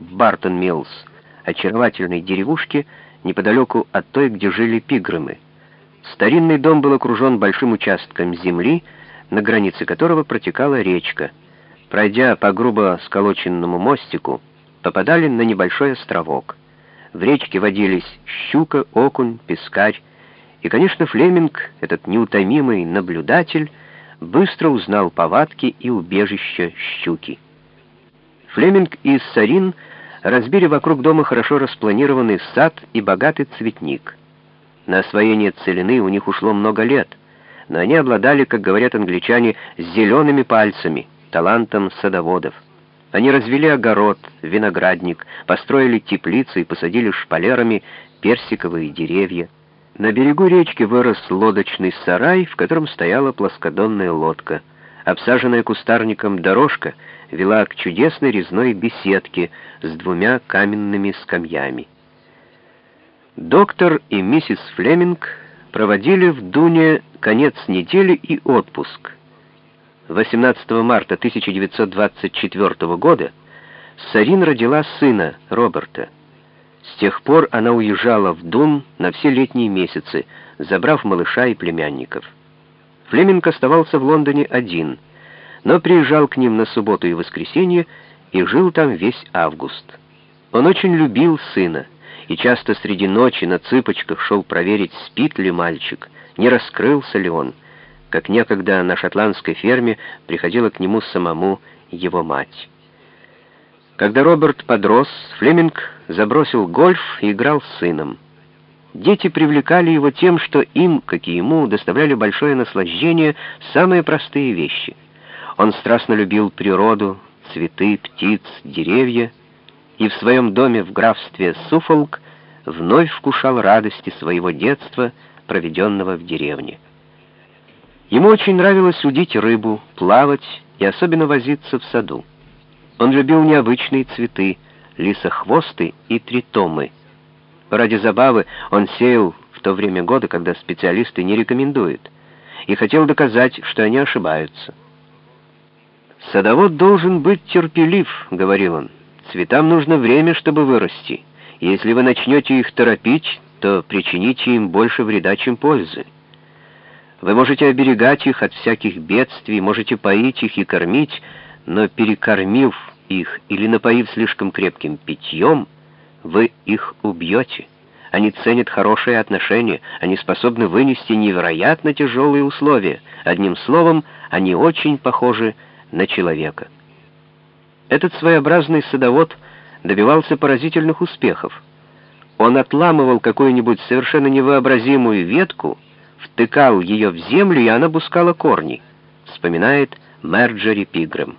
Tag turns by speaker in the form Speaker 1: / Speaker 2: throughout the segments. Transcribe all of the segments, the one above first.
Speaker 1: в Бартон-Миллс, очаровательной деревушке неподалеку от той, где жили пигрымы. Старинный дом был окружен большим участком земли, на границе которого протекала речка. Пройдя по грубо сколоченному мостику, попадали на небольшой островок. В речке водились щука, окунь, пескарь, и, конечно, Флеминг, этот неутомимый наблюдатель, быстро узнал повадки и убежища щуки. Флеминг и Сарин разбили вокруг дома хорошо распланированный сад и богатый цветник. На освоение целины у них ушло много лет, но они обладали, как говорят англичане, зелеными пальцами, талантом садоводов. Они развели огород, виноградник, построили теплицы и посадили шпалерами персиковые деревья. На берегу речки вырос лодочный сарай, в котором стояла плоскодонная лодка. Обсаженная кустарником дорожка вела к чудесной резной беседке с двумя каменными скамьями. Доктор и миссис Флеминг проводили в Дуне конец недели и отпуск. 18 марта 1924 года Сарин родила сына, Роберта. С тех пор она уезжала в Дун на все летние месяцы, забрав малыша и племянников. Флеминг оставался в Лондоне один, но приезжал к ним на субботу и воскресенье и жил там весь август. Он очень любил сына и часто среди ночи на цыпочках шел проверить, спит ли мальчик, не раскрылся ли он, как некогда на шотландской ферме приходила к нему самому его мать. Когда Роберт подрос, Флеминг забросил гольф и играл с сыном. Дети привлекали его тем, что им, как и ему, доставляли большое наслаждение самые простые вещи. Он страстно любил природу, цветы, птиц, деревья, и в своем доме в графстве Суфолк вновь вкушал радости своего детства, проведенного в деревне. Ему очень нравилось удить рыбу, плавать и особенно возиться в саду. Он любил необычные цветы, лисохвосты и тритомы. Ради забавы он сеял в то время года, когда специалисты не рекомендуют, и хотел доказать, что они ошибаются. «Садовод должен быть терпелив», — говорил он. «Цветам нужно время, чтобы вырасти. Если вы начнете их торопить, то причините им больше вреда, чем пользы. Вы можете оберегать их от всяких бедствий, можете поить их и кормить, но перекормив их или напоив слишком крепким питьем, вы их убьете. Они ценят хорошие отношения, они способны вынести невероятно тяжелые условия. Одним словом, они очень похожи на человека. Этот своеобразный садовод добивался поразительных успехов. Он отламывал какую-нибудь совершенно невообразимую ветку, втыкал ее в землю, и она пускала корни, вспоминает Мерджери Пигрэм.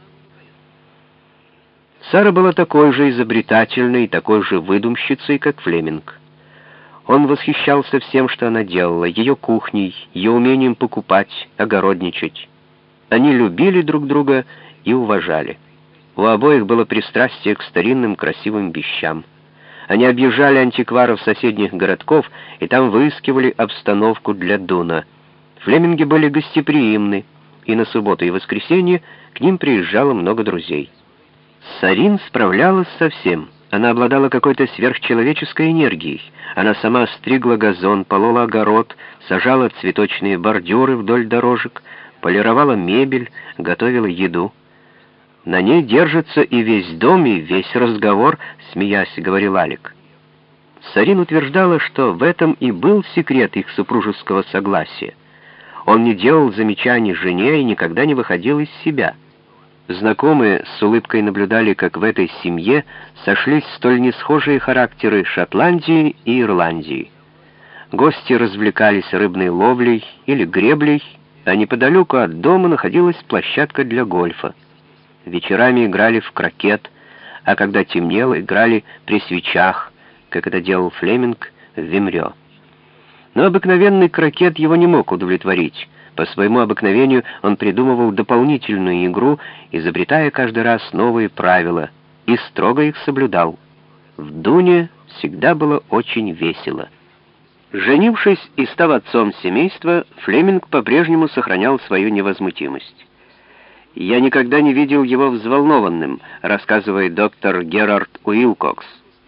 Speaker 1: Сара была такой же изобретательной и такой же выдумщицей, как Флеминг. Он восхищался всем, что она делала, ее кухней, ее умением покупать, огородничать. Они любили друг друга и уважали. У обоих было пристрастие к старинным красивым вещам. Они объезжали антикваров соседних городков и там выискивали обстановку для Дуна. Флеминги были гостеприимны, и на субботу и воскресенье к ним приезжало много друзей. Сарин справлялась со всем. Она обладала какой-то сверхчеловеческой энергией. Она сама стригла газон, полола огород, сажала цветочные бордюры вдоль дорожек, полировала мебель, готовила еду. На ней держится и весь дом, и весь разговор, смеясь, говорил Алик. Сарин утверждала, что в этом и был секрет их супружеского согласия. Он не делал замечаний жене и никогда не выходил из себя — Знакомые с улыбкой наблюдали, как в этой семье сошлись столь несхожие характеры Шотландии и Ирландии. Гости развлекались рыбной ловлей или греблей, а неподалеку от дома находилась площадка для гольфа. Вечерами играли в крокет, а когда темнело, играли при свечах, как это делал Флеминг в Вимрё. Но обыкновенный крокет его не мог удовлетворить. По своему обыкновению он придумывал дополнительную игру, изобретая каждый раз новые правила, и строго их соблюдал. В Дуне всегда было очень весело. Женившись и став отцом семейства, Флеминг по-прежнему сохранял свою невозмутимость. «Я никогда не видел его взволнованным», рассказывает доктор Герард Уилкокс.